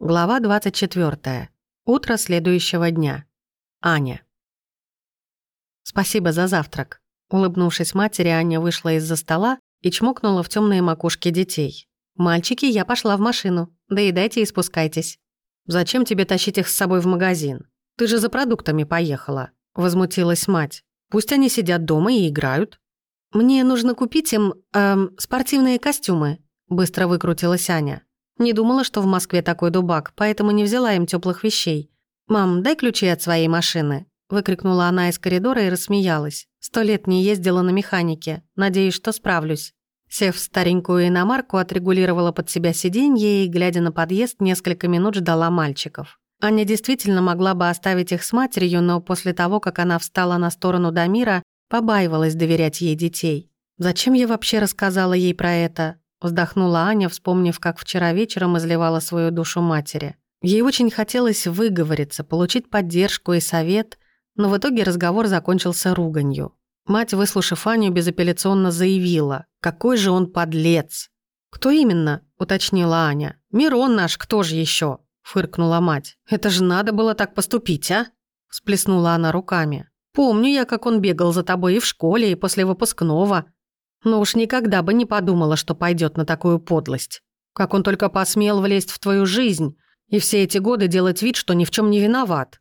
Глава 24. Утро следующего дня. Аня. «Спасибо за завтрак». Улыбнувшись матери, Аня вышла из-за стола и чмокнула в темные макушки детей. «Мальчики, я пошла в машину. Доедайте и спускайтесь». «Зачем тебе тащить их с собой в магазин? Ты же за продуктами поехала», — возмутилась мать. «Пусть они сидят дома и играют». «Мне нужно купить им... Эм, спортивные костюмы», — быстро выкрутилась Аня. Не думала, что в Москве такой дубак, поэтому не взяла им теплых вещей. «Мам, дай ключи от своей машины», — выкрикнула она из коридора и рассмеялась. «Сто лет не ездила на механике. Надеюсь, что справлюсь». Сев в старенькую иномарку, отрегулировала под себя сиденье и, глядя на подъезд, несколько минут ждала мальчиков. Аня действительно могла бы оставить их с матерью, но после того, как она встала на сторону Дамира, побаивалась доверять ей детей. Зачем я вообще рассказала ей про это? Вздохнула Аня, вспомнив, как вчера вечером изливала свою душу матери. Ей очень хотелось выговориться, получить поддержку и совет, но в итоге разговор закончился руганью. Мать, выслушав Аню, безапелляционно заявила, «Какой же он подлец!» «Кто именно?» – уточнила Аня. «Мирон наш, кто же еще? фыркнула мать. «Это же надо было так поступить, а?» – Сплеснула она руками. «Помню я, как он бегал за тобой и в школе, и после выпускного. Но уж никогда бы не подумала, что пойдет на такую подлость. Как он только посмел влезть в твою жизнь и все эти годы делать вид, что ни в чем не виноват.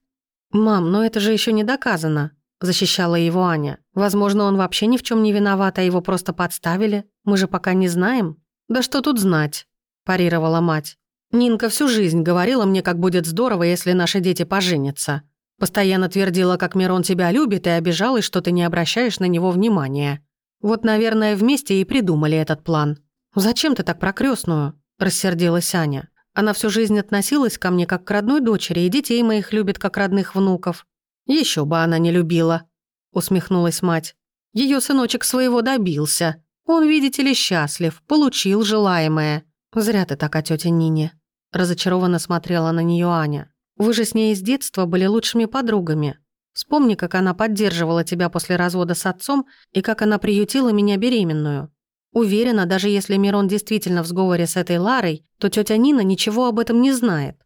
«Мам, но это же еще не доказано», – защищала его Аня. «Возможно, он вообще ни в чем не виноват, а его просто подставили. Мы же пока не знаем». «Да что тут знать?» – парировала мать. «Нинка всю жизнь говорила мне, как будет здорово, если наши дети поженятся. Постоянно твердила, как Мирон тебя любит, и обижалась, что ты не обращаешь на него внимания. Вот, наверное, вместе и придумали этот план. «Зачем ты так прокрёстную?» – рассердилась Аня. «Она всю жизнь относилась ко мне как к родной дочери, и детей моих любит как родных внуков. Еще бы она не любила», – усмехнулась мать. Ее сыночек своего добился. Он, видите ли, счастлив, получил желаемое. Зря ты так о тете Нине». Разочарованно смотрела на нее Аня. «Вы же с ней с детства были лучшими подругами. Вспомни, как она поддерживала тебя после развода с отцом и как она приютила меня беременную. Уверена, даже если Мирон действительно в сговоре с этой Ларой, то тетя Нина ничего об этом не знает».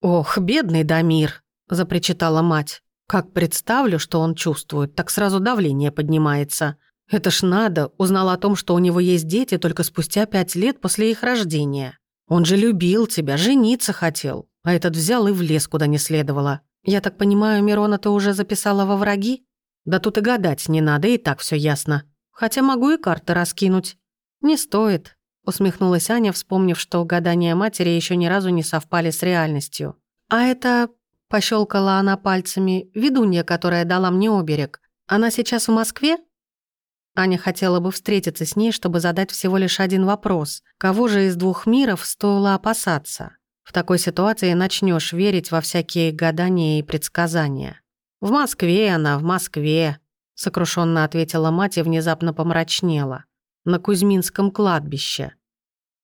«Ох, бедный Дамир!» – запричитала мать. «Как представлю, что он чувствует, так сразу давление поднимается. Это ж надо, узнала о том, что у него есть дети только спустя пять лет после их рождения. Он же любил тебя, жениться хотел, а этот взял и в лес куда не следовало. «Я так понимаю, Мирона ты уже записала во враги?» «Да тут и гадать не надо, и так все ясно. Хотя могу и карты раскинуть». «Не стоит», — усмехнулась Аня, вспомнив, что гадания матери еще ни разу не совпали с реальностью. «А это...» — пощелкала она пальцами. «Ведунья, которая дала мне оберег. Она сейчас в Москве?» Аня хотела бы встретиться с ней, чтобы задать всего лишь один вопрос. Кого же из двух миров стоило опасаться? В такой ситуации начнешь верить во всякие гадания и предсказания. «В Москве она, в Москве», — сокрушенно ответила мать и внезапно помрачнела. «На Кузьминском кладбище».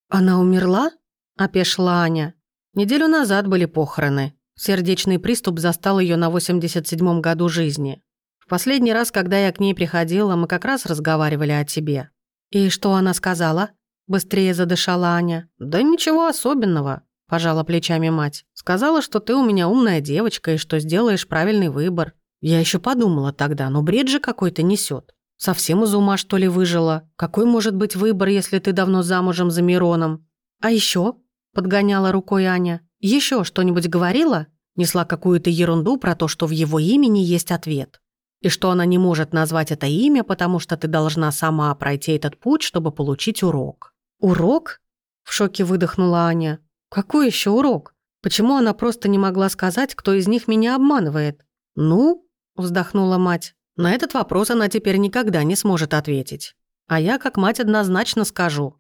«Она умерла?» — Опешла Аня. «Неделю назад были похороны. Сердечный приступ застал ее на 87-м году жизни. В последний раз, когда я к ней приходила, мы как раз разговаривали о тебе». «И что она сказала?» — быстрее задышала Аня. «Да ничего особенного пожала плечами мать. «Сказала, что ты у меня умная девочка и что сделаешь правильный выбор. Я еще подумала тогда, но бред же какой-то несет. Совсем из ума, что ли, выжила? Какой может быть выбор, если ты давно замужем за Мироном? А еще? подгоняла рукой Аня. Еще что-нибудь говорила? Несла какую-то ерунду про то, что в его имени есть ответ. И что она не может назвать это имя, потому что ты должна сама пройти этот путь, чтобы получить урок. «Урок?» – в шоке выдохнула Аня. Какой еще урок? Почему она просто не могла сказать, кто из них меня обманывает? «Ну?» – вздохнула мать. «На этот вопрос она теперь никогда не сможет ответить. А я, как мать, однозначно скажу.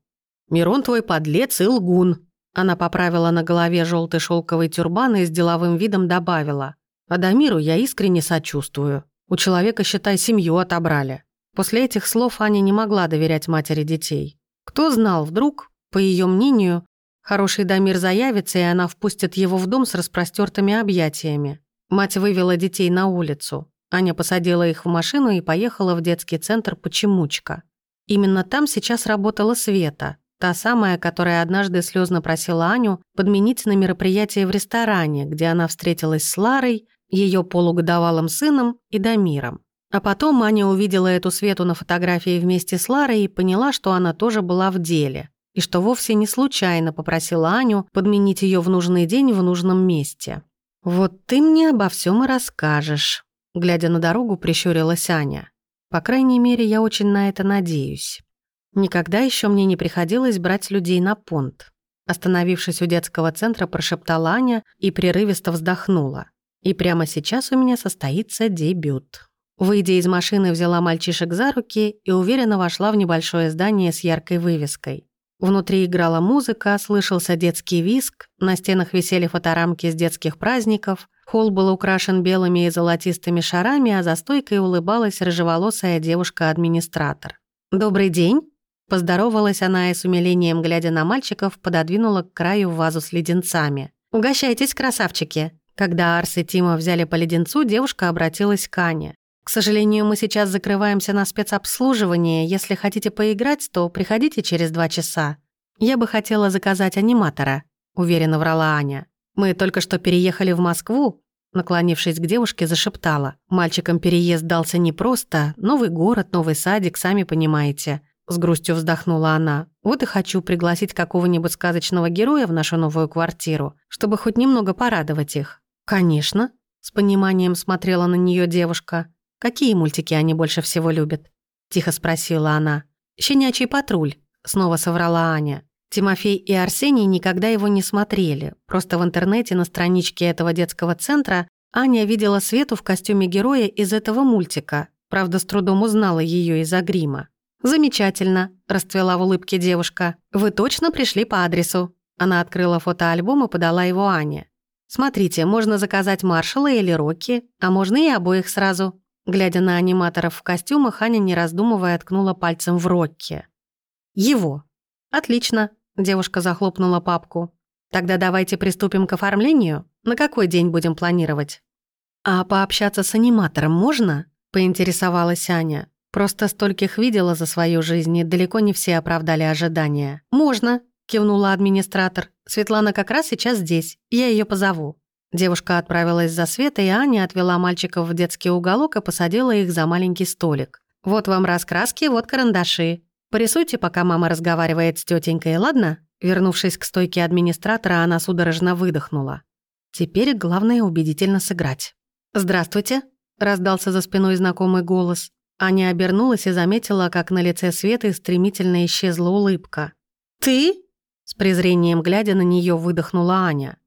Мирон твой подлец и лгун». Она поправила на голове желтый шелковый тюрбан и с деловым видом добавила. «Адамиру я искренне сочувствую. У человека, считай, семью отобрали». После этих слов Аня не могла доверять матери детей. Кто знал, вдруг, по ее мнению, Хороший Дамир заявится, и она впустит его в дом с распростертыми объятиями. Мать вывела детей на улицу. Аня посадила их в машину и поехала в детский центр «Почемучка». Именно там сейчас работала Света, та самая, которая однажды слезно просила Аню подменить на мероприятие в ресторане, где она встретилась с Ларой, ее полугодовалым сыном и Дамиром. А потом Аня увидела эту Свету на фотографии вместе с Ларой и поняла, что она тоже была в деле и что вовсе не случайно попросила Аню подменить ее в нужный день в нужном месте. «Вот ты мне обо всем и расскажешь», — глядя на дорогу, прищурилась Аня. «По крайней мере, я очень на это надеюсь. Никогда еще мне не приходилось брать людей на понт». Остановившись у детского центра, прошептала Аня и прерывисто вздохнула. «И прямо сейчас у меня состоится дебют». Выйдя из машины, взяла мальчишек за руки и уверенно вошла в небольшое здание с яркой вывеской. Внутри играла музыка, слышался детский виск, на стенах висели фоторамки с детских праздников, холл был украшен белыми и золотистыми шарами, а за стойкой улыбалась рыжеволосая девушка-администратор. «Добрый день!» Поздоровалась она и с умилением, глядя на мальчиков, пододвинула к краю вазу с леденцами. «Угощайтесь, красавчики!» Когда Арс и Тима взяли по леденцу, девушка обратилась к Ане. К сожалению, мы сейчас закрываемся на спецобслуживание. Если хотите поиграть, то приходите через два часа. Я бы хотела заказать аниматора», — уверенно врала Аня. «Мы только что переехали в Москву», — наклонившись к девушке, зашептала. «Мальчикам переезд дался непросто. Новый город, новый садик, сами понимаете». С грустью вздохнула она. «Вот и хочу пригласить какого-нибудь сказочного героя в нашу новую квартиру, чтобы хоть немного порадовать их». «Конечно», — с пониманием смотрела на нее девушка. «Какие мультики они больше всего любят?» – тихо спросила она. «Щенячий патруль», – снова соврала Аня. Тимофей и Арсений никогда его не смотрели. Просто в интернете на страничке этого детского центра Аня видела Свету в костюме героя из этого мультика. Правда, с трудом узнала ее из-за грима. «Замечательно», – расцвела в улыбке девушка. «Вы точно пришли по адресу». Она открыла фотоальбом и подала его Ане. «Смотрите, можно заказать маршала или Рокки, а можно и обоих сразу. Глядя на аниматоров в костюмах, Аня, не раздумывая, ткнула пальцем в Рокки. «Его». «Отлично», — девушка захлопнула папку. «Тогда давайте приступим к оформлению. На какой день будем планировать?» «А пообщаться с аниматором можно?» — поинтересовалась Аня. «Просто стольких видела за свою жизнь, и далеко не все оправдали ожидания». «Можно», — кивнула администратор. «Светлана как раз сейчас здесь. Я ее позову». Девушка отправилась за Светой, и Аня отвела мальчиков в детский уголок и посадила их за маленький столик. «Вот вам раскраски, вот карандаши. Порисуйте, пока мама разговаривает с тетенькой, ладно?» Вернувшись к стойке администратора, она судорожно выдохнула. «Теперь главное убедительно сыграть». «Здравствуйте», — раздался за спиной знакомый голос. Аня обернулась и заметила, как на лице Светы стремительно исчезла улыбка. «Ты?» — с презрением глядя на нее выдохнула Аня.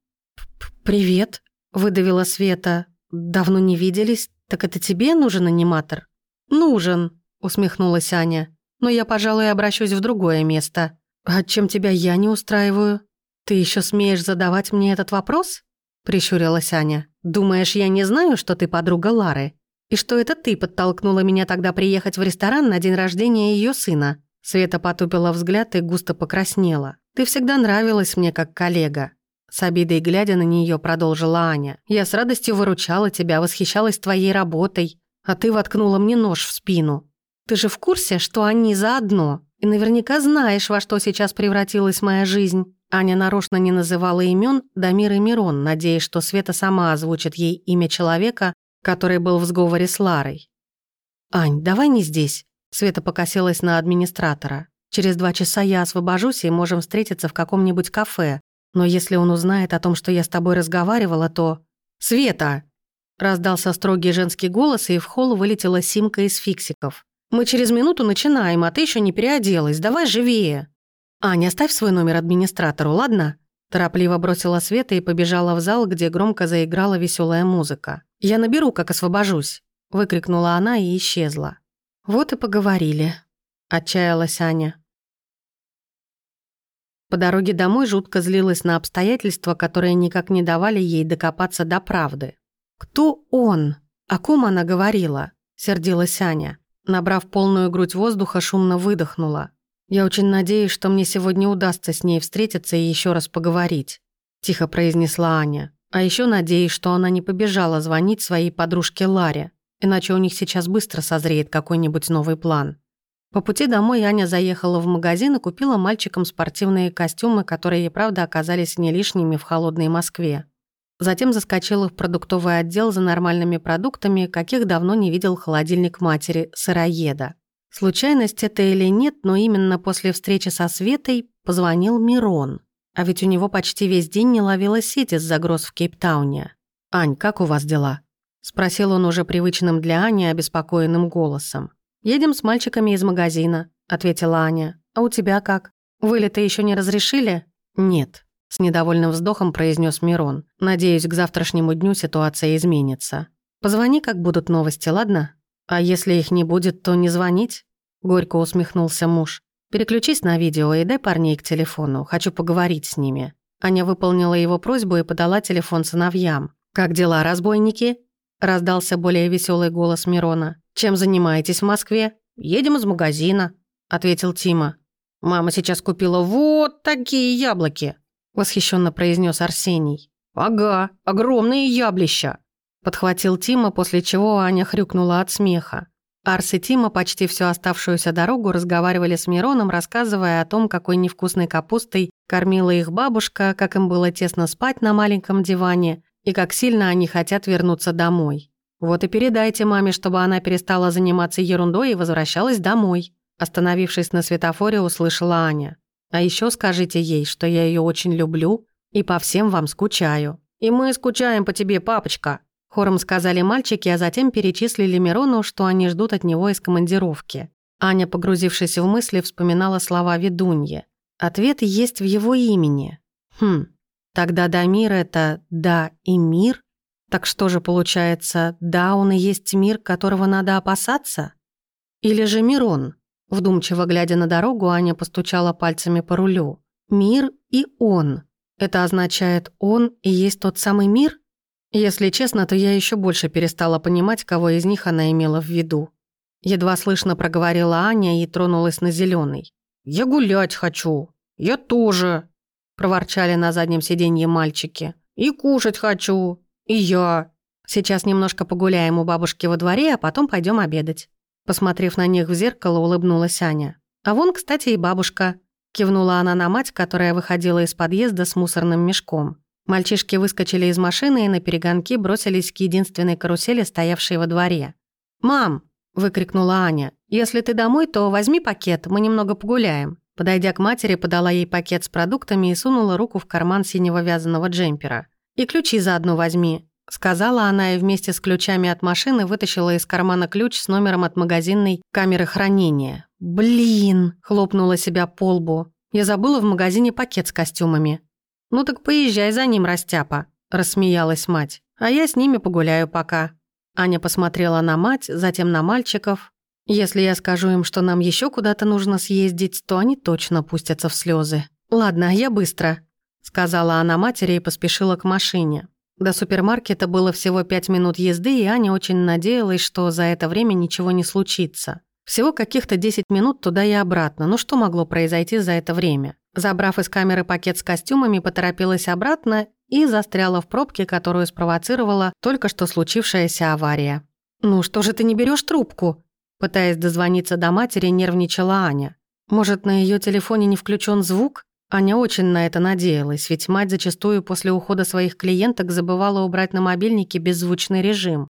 «Привет», — выдавила Света. «Давно не виделись. Так это тебе нужен аниматор?» «Нужен», — усмехнулась Аня. «Но я, пожалуй, обращусь в другое место. А чем тебя я не устраиваю? Ты еще смеешь задавать мне этот вопрос?» — прищурилась Аня. «Думаешь, я не знаю, что ты подруга Лары? И что это ты подтолкнула меня тогда приехать в ресторан на день рождения ее сына?» Света потупила взгляд и густо покраснела. «Ты всегда нравилась мне как коллега. С обидой глядя на нее, продолжила Аня. «Я с радостью выручала тебя, восхищалась твоей работой, а ты воткнула мне нож в спину. Ты же в курсе, что они заодно, и наверняка знаешь, во что сейчас превратилась моя жизнь». Аня нарочно не называла имен Дамир и Мирон, надеясь, что Света сама озвучит ей имя человека, который был в сговоре с Ларой. «Ань, давай не здесь», — Света покосилась на администратора. «Через два часа я освобожусь, и можем встретиться в каком-нибудь кафе. Но если он узнает о том, что я с тобой разговаривала, то... «Света!» Раздался строгий женский голос, и в холл вылетела Симка из фиксиков. «Мы через минуту начинаем, а ты еще не переоделась. Давай живее!» «Аня, оставь свой номер администратору, ладно?» Торопливо бросила Света и побежала в зал, где громко заиграла веселая музыка. «Я наберу, как освобожусь!» Выкрикнула она и исчезла. «Вот и поговорили», – отчаялась Аня. По дороге домой жутко злилась на обстоятельства, которые никак не давали ей докопаться до правды. «Кто он? О ком она говорила?» – сердилась Аня. Набрав полную грудь воздуха, шумно выдохнула. «Я очень надеюсь, что мне сегодня удастся с ней встретиться и еще раз поговорить», – тихо произнесла Аня. «А еще надеюсь, что она не побежала звонить своей подружке Ларе, иначе у них сейчас быстро созреет какой-нибудь новый план». По пути домой Аня заехала в магазин и купила мальчикам спортивные костюмы, которые правда оказались не лишними в холодной Москве. Затем заскочила в продуктовый отдел за нормальными продуктами, каких давно не видел холодильник матери, сыроеда. Случайность это или нет, но именно после встречи со Светой позвонил Мирон. А ведь у него почти весь день не ловила сеть из-за гроз в Кейптауне. «Ань, как у вас дела?» – спросил он уже привычным для Ани обеспокоенным голосом. «Едем с мальчиками из магазина», — ответила Аня. «А у тебя как? Вылета еще не разрешили?» «Нет», — с недовольным вздохом произнес Мирон. «Надеюсь, к завтрашнему дню ситуация изменится. Позвони, как будут новости, ладно? А если их не будет, то не звонить?» Горько усмехнулся муж. «Переключись на видео и дай парней к телефону. Хочу поговорить с ними». Аня выполнила его просьбу и подала телефон сыновьям. «Как дела, разбойники?» раздался более веселый голос Мирона. «Чем занимаетесь в Москве?» «Едем из магазина», — ответил Тима. «Мама сейчас купила вот такие яблоки», — восхищенно произнес Арсений. «Ага, огромные яблища», — подхватил Тима, после чего Аня хрюкнула от смеха. Арс и Тима почти всю оставшуюся дорогу разговаривали с Мироном, рассказывая о том, какой невкусной капустой кормила их бабушка, как им было тесно спать на маленьком диване, и как сильно они хотят вернуться домой. Вот и передайте маме, чтобы она перестала заниматься ерундой и возвращалась домой. Остановившись на светофоре, услышала Аня. А еще скажите ей, что я ее очень люблю и по всем вам скучаю. И мы скучаем по тебе, папочка. Хором сказали мальчики, а затем перечислили Мирону, что они ждут от него из командировки. Аня, погрузившись в мысли, вспоминала слова ведуньи. Ответ есть в его имени. Хм, Тогда Дамир — это «да» и «мир»? Так что же получается, да, он и есть мир, которого надо опасаться? Или же мирон. Вдумчиво глядя на дорогу, Аня постучала пальцами по рулю. Мир и он. Это означает, он и есть тот самый мир? Если честно, то я еще больше перестала понимать, кого из них она имела в виду. Едва слышно проговорила Аня и тронулась на зеленый. «Я гулять хочу. Я тоже. – проворчали на заднем сиденье мальчики. «И кушать хочу! И я!» «Сейчас немножко погуляем у бабушки во дворе, а потом пойдем обедать». Посмотрев на них в зеркало, улыбнулась Аня. «А вон, кстати, и бабушка», – кивнула она на мать, которая выходила из подъезда с мусорным мешком. Мальчишки выскочили из машины и на перегонки бросились к единственной карусели, стоявшей во дворе. «Мам!» – выкрикнула Аня. «Если ты домой, то возьми пакет, мы немного погуляем». Подойдя к матери, подала ей пакет с продуктами и сунула руку в карман синего вязаного джемпера. «И ключи заодно возьми», — сказала она и вместе с ключами от машины вытащила из кармана ключ с номером от магазинной камеры хранения. «Блин!» — хлопнула себя по лбу. «Я забыла в магазине пакет с костюмами». «Ну так поезжай за ним, растяпа», — рассмеялась мать. «А я с ними погуляю пока». Аня посмотрела на мать, затем на мальчиков, если я скажу им, что нам еще куда-то нужно съездить, то они точно пустятся в слезы. «Ладно, я быстро», — сказала она матери и поспешила к машине. До супермаркета было всего пять минут езды, и Аня очень надеялась, что за это время ничего не случится. Всего каких-то 10 минут туда и обратно, но что могло произойти за это время? Забрав из камеры пакет с костюмами, поторопилась обратно и застряла в пробке, которую спровоцировала только что случившаяся авария. «Ну что же ты не берешь трубку?» Пытаясь дозвониться до матери, нервничала Аня. Может, на ее телефоне не включен звук? Аня очень на это надеялась, ведь мать зачастую после ухода своих клиенток забывала убрать на мобильнике беззвучный режим.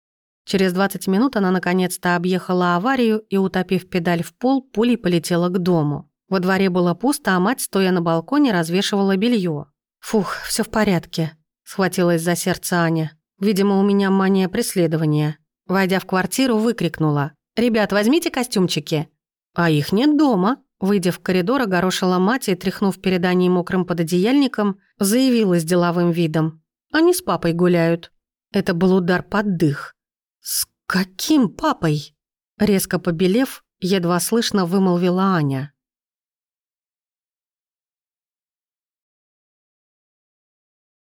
Через 20 минут она наконец-то объехала аварию и, утопив педаль в пол, пулей полетела к дому. Во дворе было пусто, а мать, стоя на балконе, развешивала белье. «Фух, все в порядке», — схватилась за сердце Аня. «Видимо, у меня мания преследования». Войдя в квартиру, выкрикнула. «Ребят, возьмите костюмчики». «А их нет дома», — выйдя в коридор, огорошила мать и, тряхнув перед Аней мокрым пододеяльником, заявила с деловым видом. «Они с папой гуляют». Это был удар под дых. «С каким папой?» Резко побелев, едва слышно вымолвила Аня.